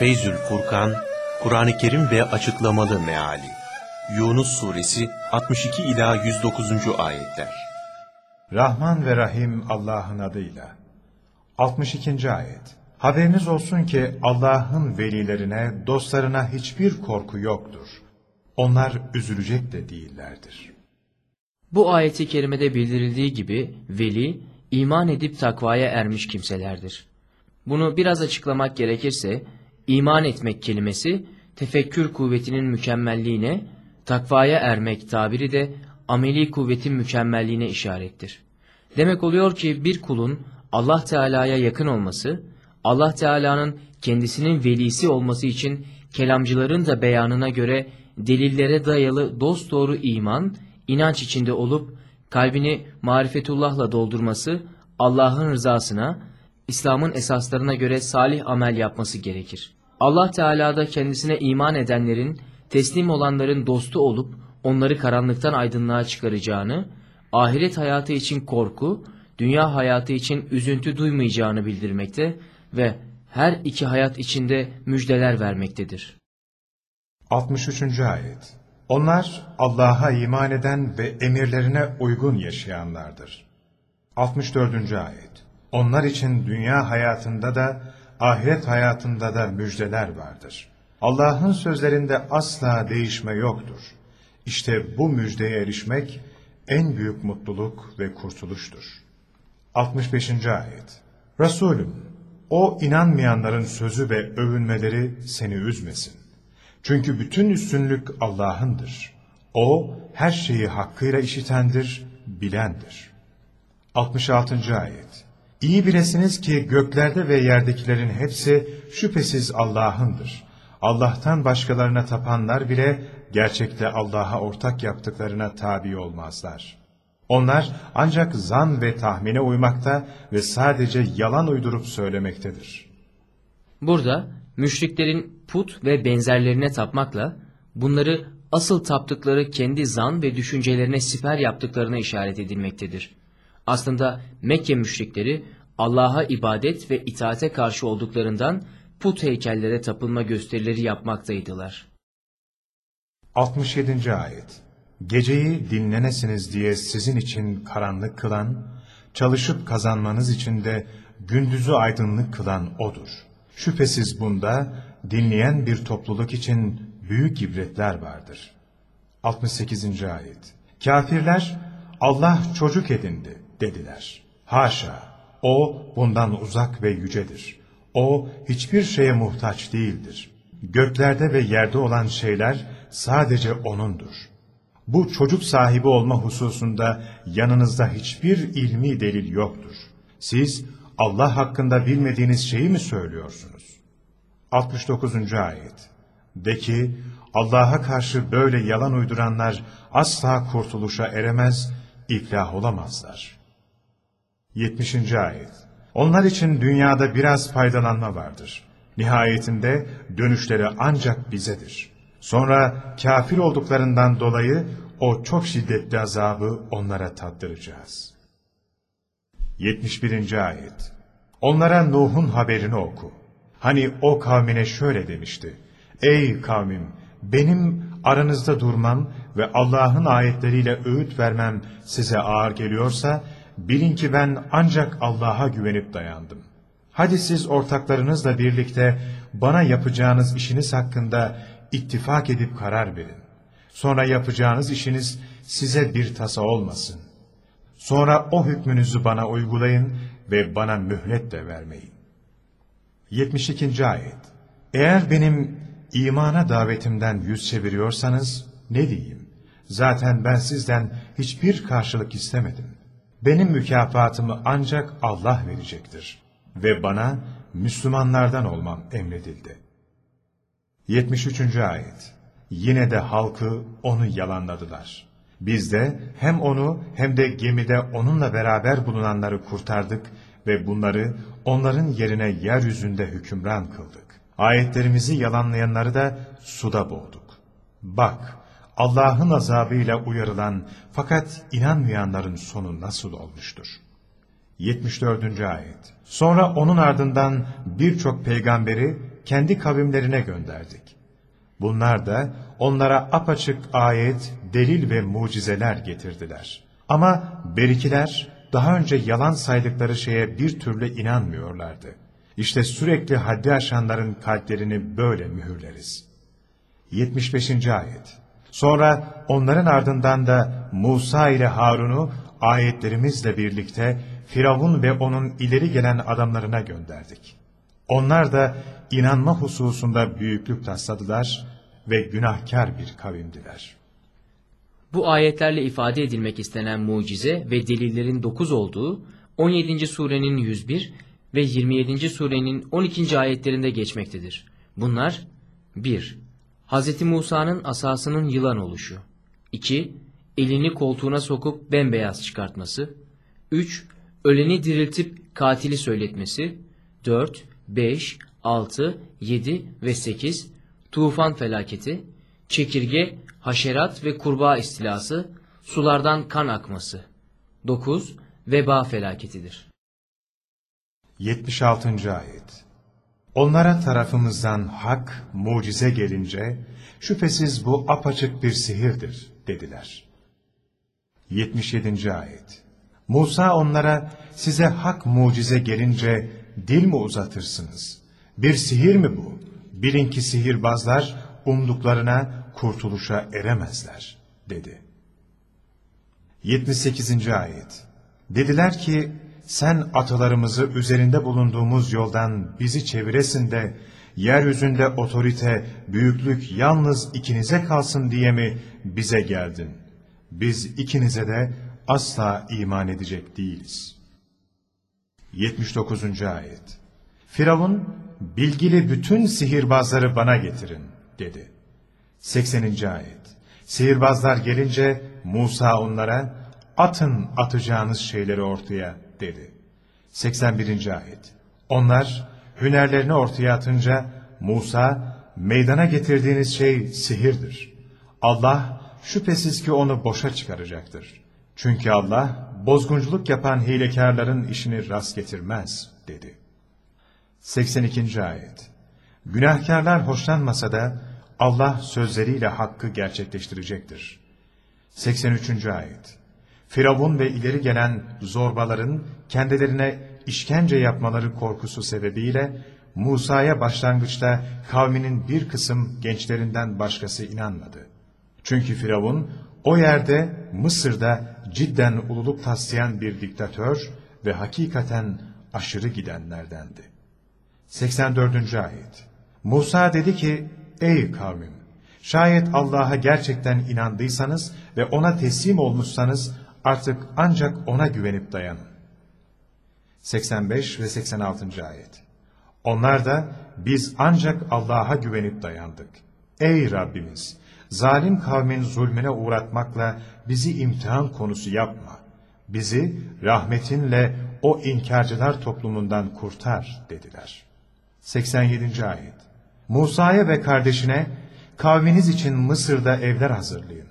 Feyzül Furkan, Kur'an-ı Kerim ve açıklamalı meali. Yunus Suresi 62 ila 109. ayetler. Rahman ve Rahim Allah'ın adıyla. 62. ayet. Haberiniz olsun ki Allah'ın velilerine, dostlarına hiçbir korku yoktur. Onlar üzülecek de değillerdir. Bu ayeti kerimede bildirildiği gibi veli, iman edip takvaya ermiş kimselerdir. Bunu biraz açıklamak gerekirse, iman etmek kelimesi, tefekkür kuvvetinin mükemmelliğine, takvaya ermek tabiri de ameli kuvvetin mükemmelliğine işarettir. Demek oluyor ki bir kulun Allah Teala'ya yakın olması, Allah Teala'nın kendisinin velisi olması için kelamcıların da beyanına göre delillere dayalı dosdoğru iman, inanç içinde olup kalbini marifetullahla doldurması, Allah'ın rızasına, İslam'ın esaslarına göre salih amel yapması gerekir. Allah Teala da kendisine iman edenlerin, teslim olanların dostu olup onları karanlıktan aydınlığa çıkaracağını, ahiret hayatı için korku, dünya hayatı için üzüntü duymayacağını bildirmekte ve her iki hayat içinde müjdeler vermektedir. 63. ayet. Onlar Allah'a iman eden ve emirlerine uygun yaşayanlardır. 64. ayet. Onlar için dünya hayatında da ahiret hayatında da müjdeler vardır. Allah'ın sözlerinde asla değişme yoktur. İşte bu müjdeye erişmek en büyük mutluluk ve kurtuluştur. 65. ayet. Resulüm, o inanmayanların sözü ve övünmeleri seni üzmesin. Çünkü bütün üstünlük Allah'ındır. O her şeyi hakkıyla işitendir, bilendir. 66. ayet. İyi bilesiniz ki göklerde ve yerdekilerin hepsi şüphesiz Allah'ındır. Allah'tan başkalarına tapanlar bile gerçekte Allah'a ortak yaptıklarına tabi olmazlar. Onlar ancak zan ve tahmine uymakta ve sadece yalan uydurup söylemektedir. Burada müşriklerin put ve benzerlerine tapmakla bunları asıl taptıkları kendi zan ve düşüncelerine siper yaptıklarına işaret edilmektedir. Aslında Mekke müşrikleri Allah'a ibadet ve itaate karşı olduklarından put heykellere tapılma gösterileri yapmaktaydılar. 67. ayet Geceyi dinlenesiniz diye sizin için karanlık kılan, çalışıp kazanmanız için de gündüzü aydınlık kılan O'dur. Şüphesiz bunda dinleyen bir topluluk için büyük ibretler vardır. 68. ayet Kafirler Allah çocuk edindi dediler. Haşa! O bundan uzak ve yücedir. O hiçbir şeye muhtaç değildir. Göklerde ve yerde olan şeyler sadece O'nundur. Bu çocuk sahibi olma hususunda yanınızda hiçbir ilmi delil yoktur. Siz Allah hakkında bilmediğiniz şeyi mi söylüyorsunuz? 69. ayet De ki Allah'a karşı böyle yalan uyduranlar asla kurtuluşa eremez, iflah olamazlar. 70. ayet Onlar için dünyada biraz faydalanma vardır. Nihayetinde dönüşleri ancak bizedir. Sonra kafir olduklarından dolayı o çok şiddetli azabı onlara tattıracağız. 71. ayet Onlara Nuh'un haberini oku. Hani o kavmine şöyle demişti. Ey kavmim! Benim aranızda durmam ve Allah'ın ayetleriyle öğüt vermem size ağır geliyorsa, bilin ki ben ancak Allah'a güvenip dayandım. Hadi siz ortaklarınızla birlikte bana yapacağınız işiniz hakkında ittifak edip karar verin. Sonra yapacağınız işiniz size bir tasa olmasın. Sonra o hükmünüzü bana uygulayın ve bana mühlet de vermeyin. 72. ayet Eğer benim imana davetimden yüz çeviriyorsanız ne diyeyim? Zaten ben sizden hiçbir karşılık istemedim. Benim mükafatımı ancak Allah verecektir. Ve bana Müslümanlardan olmam emredildi. 73. ayet Yine de halkı onu yalanladılar. Biz de hem onu hem de gemide onunla beraber bulunanları kurtardık ve bunları onların yerine yeryüzünde hükümran kıldık. Ayetlerimizi yalanlayanları da suda boğduk. Bak, Allah'ın azabıyla uyarılan fakat inanmayanların sonu nasıl olmuştur? 74. ayet Sonra onun ardından birçok peygamberi kendi kavimlerine gönderdik. Bunlar da onlara apaçık ayet, delil ve mucizeler getirdiler. Ama berikiler daha önce yalan saydıkları şeye bir türlü inanmıyorlardı. İşte sürekli haddi aşanların kalplerini böyle mühürleriz. 75. Ayet Sonra onların ardından da Musa ile Harun'u ayetlerimizle birlikte Firavun ve onun ileri gelen adamlarına gönderdik. Onlar da inanma hususunda büyüklük tasladılar ve günahkar bir kavimdiler. Bu ayetlerle ifade edilmek istenen mucize ve delillerin 9 olduğu 17. surenin 101 ve 27. surenin 12. ayetlerinde geçmektedir. Bunlar 1. Hz. Musa'nın asasının yılan oluşu 2. Elini koltuğuna sokup bembeyaz çıkartması 3. Öleni diriltip katili söyletmesi 4, 5, 6, 7 ve 8. Tufan felaketi Çekirge, haşerat ve kurbağa istilası, sulardan kan akması. 9. Veba felaketidir. 76. Ayet Onlara tarafımızdan hak, mucize gelince, şüphesiz bu apaçık bir sihirdir, dediler. 77. Ayet Musa onlara, size hak mucize gelince dil mi uzatırsınız? Bir sihir mi bu? Bilin ki sihirbazlar umduklarına kurtuluşa eremezler, dedi. 78. Ayet Dediler ki, sen atalarımızı üzerinde bulunduğumuz yoldan bizi çeviresin de, yeryüzünde otorite, büyüklük yalnız ikinize kalsın diye mi bize geldin? Biz ikinize de asla iman edecek değiliz. 79. Ayet Firavun, bilgili bütün sihirbazları bana getirin, dedi. 80. Ayet Sihirbazlar gelince Musa onlara, atın atacağınız şeyleri ortaya, dedi. 81. Ayet Onlar, hünerlerini ortaya atınca, Musa, meydana getirdiğiniz şey sihirdir. Allah, şüphesiz ki onu boşa çıkaracaktır. Çünkü Allah, bozgunculuk yapan hilekarların işini rast getirmez, dedi. 82. Ayet Günahkarlar hoşlanmasa da, Allah sözleriyle hakkı gerçekleştirecektir. 83. Ayet Firavun ve ileri gelen zorbaların kendilerine işkence yapmaları korkusu sebebiyle Musa'ya başlangıçta kavminin bir kısım gençlerinden başkası inanmadı. Çünkü Firavun o yerde Mısır'da cidden ululuk taslayan bir diktatör ve hakikaten aşırı gidenlerdendi. 84. Ayet Musa dedi ki, Ey kavmim! Şayet Allah'a gerçekten inandıysanız ve ona teslim olmuşsanız artık ancak ona güvenip dayanın. 85 ve 86. Ayet Onlar da biz ancak Allah'a güvenip dayandık. Ey Rabbimiz! Zalim kavmin zulmüne uğratmakla bizi imtihan konusu yapma. Bizi rahmetinle o inkarcılar toplumundan kurtar dediler. 87. Ayet Musa'ya ve kardeşine kavminiz için Mısır'da evler hazırlayın.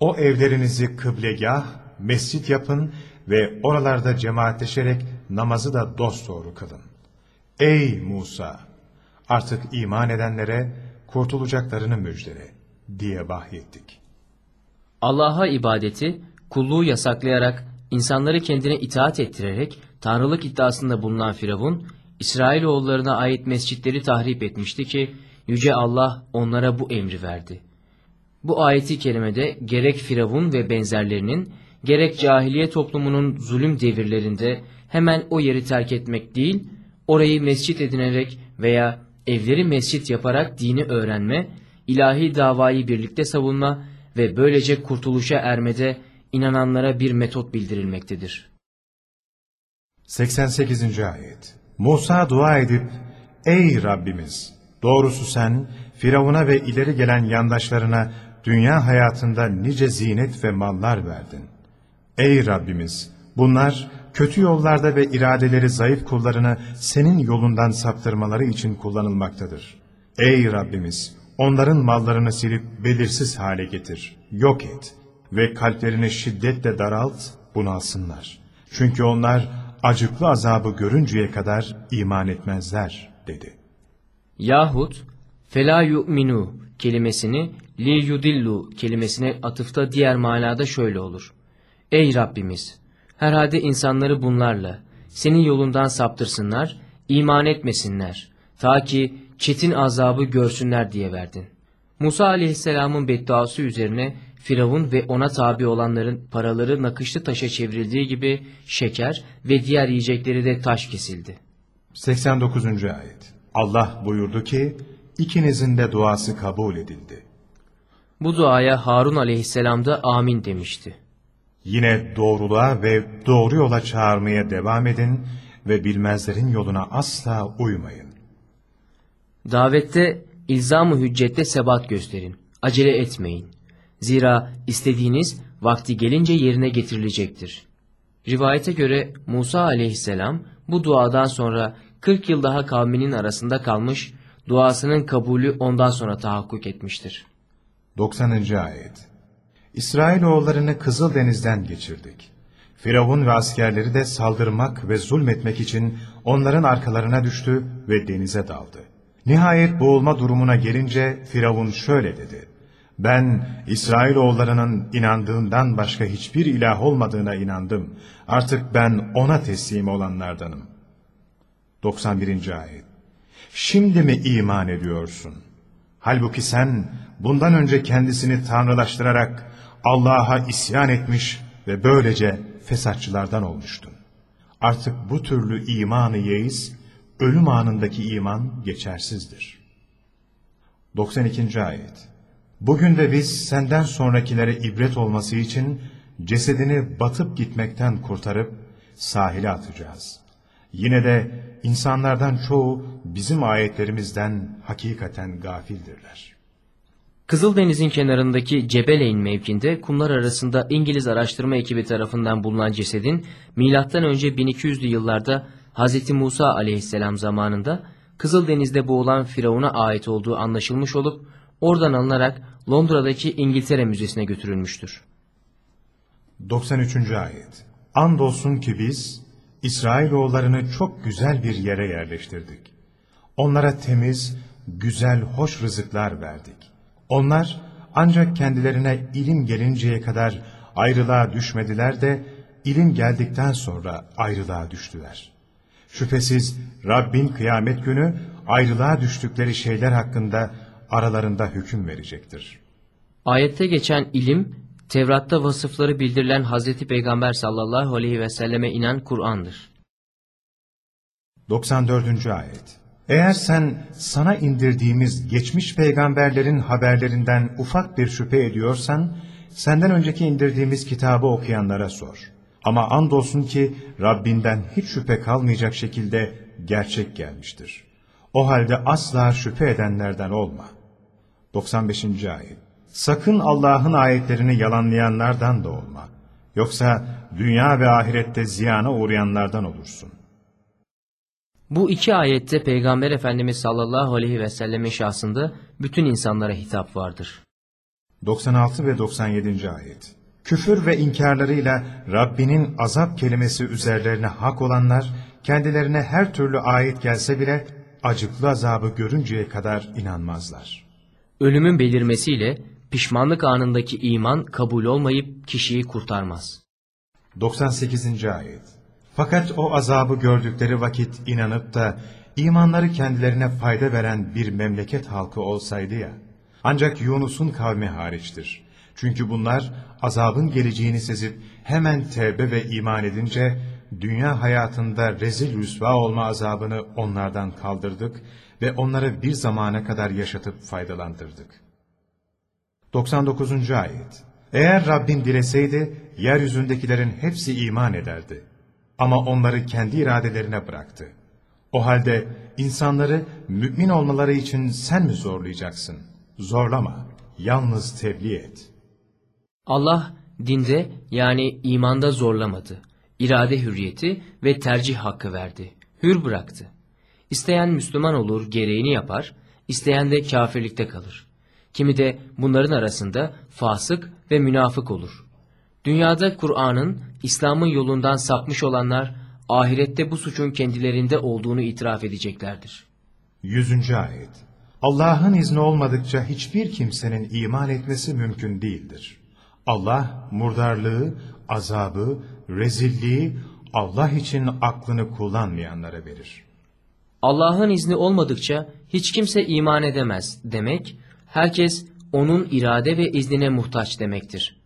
O evlerinizi kıblegah, mescit yapın ve oralarda cemaatleşerek namazı da dosdoğru kılın. Ey Musa! Artık iman edenlere kurtulacaklarını müjdele diye vahyettik. Allah'a ibadeti, kulluğu yasaklayarak, insanları kendine itaat ettirerek, tanrılık iddiasında bulunan Firavun, İsrailoğullarına ait mescitleri tahrip etmişti ki, Yüce Allah onlara bu emri verdi. Bu ayeti kerimede gerek Firavun ve benzerlerinin, gerek cahiliye toplumunun zulüm devirlerinde hemen o yeri terk etmek değil, orayı mescit edinerek veya evleri mescit yaparak dini öğrenme, ilahi davayı birlikte savunma ve böylece kurtuluşa ermede inananlara bir metot bildirilmektedir. 88. Ayet Musa dua edip, Ey Rabbimiz! Doğrusu sen, Firavun'a ve ileri gelen yandaşlarına dünya hayatında nice zinet ve mallar verdin. Ey Rabbimiz! Bunlar kötü yollarda ve iradeleri zayıf kullarını senin yolundan saptırmaları için kullanılmaktadır. Ey Rabbimiz! Onların mallarını silip belirsiz hale getir, yok et ve kalplerini şiddetle daralt, bunalsınlar. Çünkü onlar acıklı azabı görünceye kadar iman etmezler, dedi. Yahut fela yu'minu kelimesini li yudillu kelimesine atıfta diğer manada şöyle olur. Ey Rabbimiz! Herhalde insanları bunlarla, senin yolundan saptırsınlar, iman etmesinler, ta ki çetin azabı görsünler diye verdin. Musa aleyhisselamın bedduası üzerine Firavun ve ona tabi olanların paraları nakışlı taşa çevrildiği gibi şeker ve diğer yiyecekleri de taş kesildi. 89. ayet. Allah buyurdu ki, ikinizin de duası kabul edildi. Bu duaya Harun aleyhisselam da amin demişti. Yine doğruluğa ve doğru yola çağırmaya devam edin ve bilmezlerin yoluna asla uymayın. Davette ilzam-ı hüccette sebat gösterin. Acele etmeyin. Zira istediğiniz vakti gelince yerine getirilecektir. Rivayete göre Musa aleyhisselam bu duadan sonra 40 yıl daha kavminin arasında kalmış, duasının kabulü ondan sonra tahakkuk etmiştir. 90. ayet. İsrailoğullarını Kızıldeniz'den geçirdik. Firavun ve askerleri de saldırmak ve zulmetmek için onların arkalarına düştü ve denize daldı. Nihayet boğulma durumuna gelince Firavun şöyle dedi. Ben İsrailoğullarının inandığından başka hiçbir ilah olmadığına inandım. Artık ben ona teslim olanlardanım. 91. ayet. Şimdi mi iman ediyorsun? Halbuki sen bundan önce kendisini tanrılaştırarak Allah'a isyan etmiş ve böylece fesatçılardan olmuştun. Artık bu türlü imanı yeis, ölüm anındaki iman geçersizdir. 92. ayet. Bugün de biz senden sonrakilere ibret olması için cesedini batıp gitmekten kurtarıp sahile atacağız. Yine de insanlardan çoğu bizim ayetlerimizden hakikaten gafildirler. Kızıldeniz'in kenarındaki Cebeleyn mevkinde kumlar arasında İngiliz araştırma ekibi tarafından bulunan cesedin milattan önce 1200'lü yıllarda Hz. Musa aleyhisselam zamanında Kızıldeniz'de boğulan Firavun'a ait olduğu anlaşılmış olup oradan alınarak Londra'daki İngiltere Müzesi'ne götürülmüştür. 93. ayet. Andolsun ki biz İsrailoğullarını çok güzel bir yere yerleştirdik. Onlara temiz, güzel, hoş rızıklar verdik. Onlar ancak kendilerine ilim gelinceye kadar ayrılığa düşmediler de ilim geldikten sonra ayrılığa düştüler. Şüphesiz Rabbin kıyamet günü ayrılığa düştükleri şeyler hakkında aralarında hüküm verecektir. Ayette geçen ilim, Tevrat'ta vasıfları bildirilen Hazreti Peygamber sallallahu aleyhi ve selleme inen Kur'an'dır. 94. ayet. Eğer sen sana indirdiğimiz geçmiş peygamberlerin haberlerinden ufak bir şüphe ediyorsan, senden önceki indirdiğimiz kitabı okuyanlara sor. Ama andolsun ki Rabbinden hiç şüphe kalmayacak şekilde gerçek gelmiştir. O halde asla şüphe edenlerden olma. 95. ayet. Sakın Allah'ın ayetlerini yalanlayanlardan da olma. Yoksa dünya ve ahirette ziyana uğrayanlardan olursun. Bu iki ayette Peygamber Efendimiz sallallahu aleyhi ve sellemin şahsında bütün insanlara hitap vardır. 96 ve 97. ayet. Küfür ve inkarlarıyla Rabbinin azap kelimesi üzerlerine hak olanlar, kendilerine her türlü ayet gelse bile acıklı azabı görünceye kadar inanmazlar. Ölümün belirmesiyle pişmanlık anındaki iman kabul olmayıp kişiyi kurtarmaz. 98. ayet. Fakat o azabı gördükleri vakit inanıp da imanları kendilerine fayda veren bir memleket halkı olsaydı ya. Ancak Yunus'un kavmi hariçtir. Çünkü bunlar azabın geleceğini sezip hemen tevbe ve iman edince dünya hayatında rezil rüsva olma azabını onlardan kaldırdık ve onları bir zamana kadar yaşatıp faydalandırdık. 99. ayet. Eğer Rabbin dileseydi yeryüzündekilerin hepsi iman ederdi. Ama onları kendi iradelerine bıraktı. O halde insanları mümin olmaları için sen mi zorlayacaksın? Zorlama, yalnız tebliğ et. Allah dinde yani imanda zorlamadı. İrade hürriyeti ve tercih hakkı verdi. Hür bıraktı. İsteyen Müslüman olur, gereğini yapar, isteyen de kafirlikte kalır. Kimi de bunların arasında fasık ve münafık olur. Dünyada Kur'an'ın, İslam'ın yolundan sapmış olanlar, ahirette bu suçun kendilerinde olduğunu itiraf edeceklerdir. 100. Ayet Allah'ın izni olmadıkça hiçbir kimsenin iman etmesi mümkün değildir. Allah murdarlığı, azabı, rezilliği Allah için aklını kullanmayanlara verir. Allah'ın izni olmadıkça hiç kimse iman edemez demek, herkes onun irade ve iznine muhtaç demektir.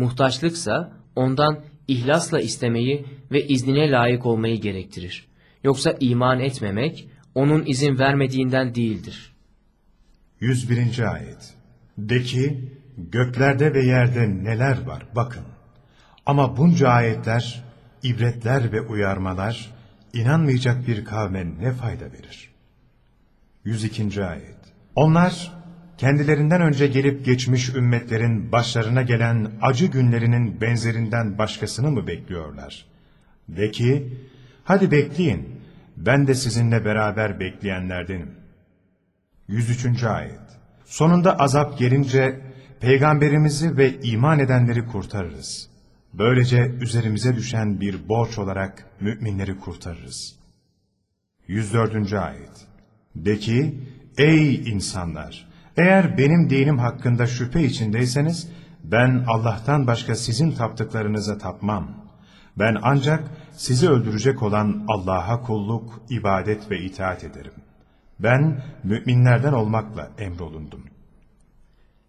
Muhtaçlıksa ondan ihlasla istemeyi ve iznine layık olmayı gerektirir. Yoksa iman etmemek onun izin vermediğinden değildir. 101. Ayet De ki, göklerde ve yerde neler var bakın. Ama bunca ayetler, ibretler ve uyarmalar, inanmayacak bir kavme ne fayda verir? 102. Ayet Onlar, kendilerinden önce gelip geçmiş ümmetlerin başlarına gelen acı günlerinin benzerinden başkasını mı bekliyorlar? De ki, hadi bekleyin, ben de sizinle beraber bekleyenlerdenim. 103. Ayet Sonunda azap gelince peygamberimizi ve iman edenleri kurtarırız. Böylece üzerimize düşen bir borç olarak müminleri kurtarırız. 104. Ayet De ki, ey insanlar! Eğer benim dinim hakkında şüphe içindeyseniz, ben Allah'tan başka sizin taptıklarınıza tapmam. Ben ancak sizi öldürecek olan Allah'a kulluk, ibadet ve itaat ederim. Ben müminlerden olmakla emrolundum.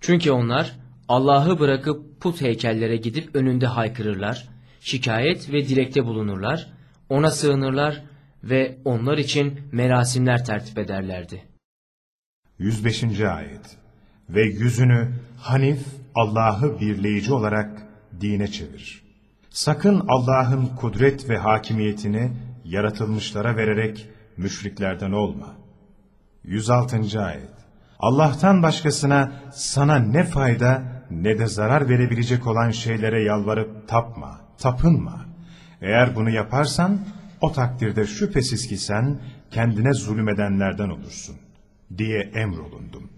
Çünkü onlar Allah'ı bırakıp put heykellere gidip önünde haykırırlar, şikayet ve dilekte bulunurlar, ona sığınırlar ve onlar için merasimler tertip ederlerdi. 105. Ayet Ve yüzünü Hanif, Allah'ı birleyici olarak dine çevir. Sakın Allah'ın kudret ve hakimiyetini yaratılmışlara vererek müşriklerden olma. 106. Ayet Allah'tan başkasına sana ne fayda ne de zarar verebilecek olan şeylere yalvarıp tapma, tapınma. Eğer bunu yaparsan o takdirde şüphesiz ki sen kendine zulmedenlerden olursun diye emrolundum.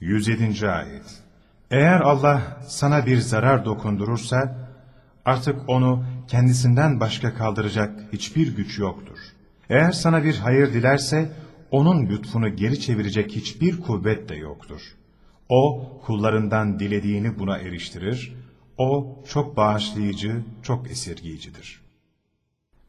107. Ayet Eğer Allah sana bir zarar dokundurursa artık onu kendisinden başka kaldıracak hiçbir güç yoktur. Eğer sana bir hayır dilerse onun lütfunu geri çevirecek hiçbir kuvvet de yoktur. O kullarından dilediğini buna eriştirir, o çok bağışlayıcı, çok esirgiyicidir.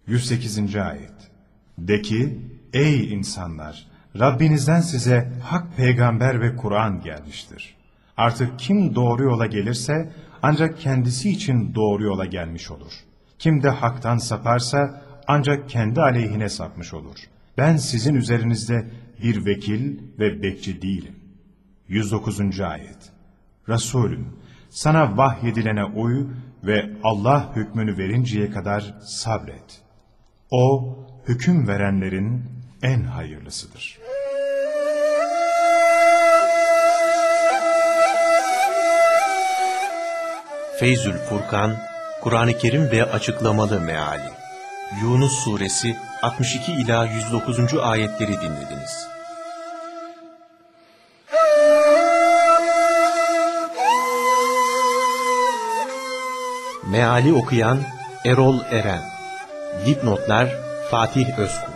108. Ayet De ki, ey insanlar! Rabbinizden size hak peygamber ve Kur'an gelmiştir. Artık kim doğru yola gelirse ancak kendisi için doğru yola gelmiş olur. Kim de haktan saparsa ancak kendi aleyhine sapmış olur. Ben sizin üzerinizde bir vekil ve bekçi değilim. 109. Ayet Resulüm, sana vahyedilene uy ve Allah hükmünü verinceye kadar sabret. O, hüküm verenlerin en hayırlısıdır. Feyzül Furkan, Kur'an-ı Kerim ve Açıklamalı Meali Yunus Suresi 62 ila 109. ayetleri dinlediniz. Meali okuyan Erol Eren Dipnotlar Fatih Özkul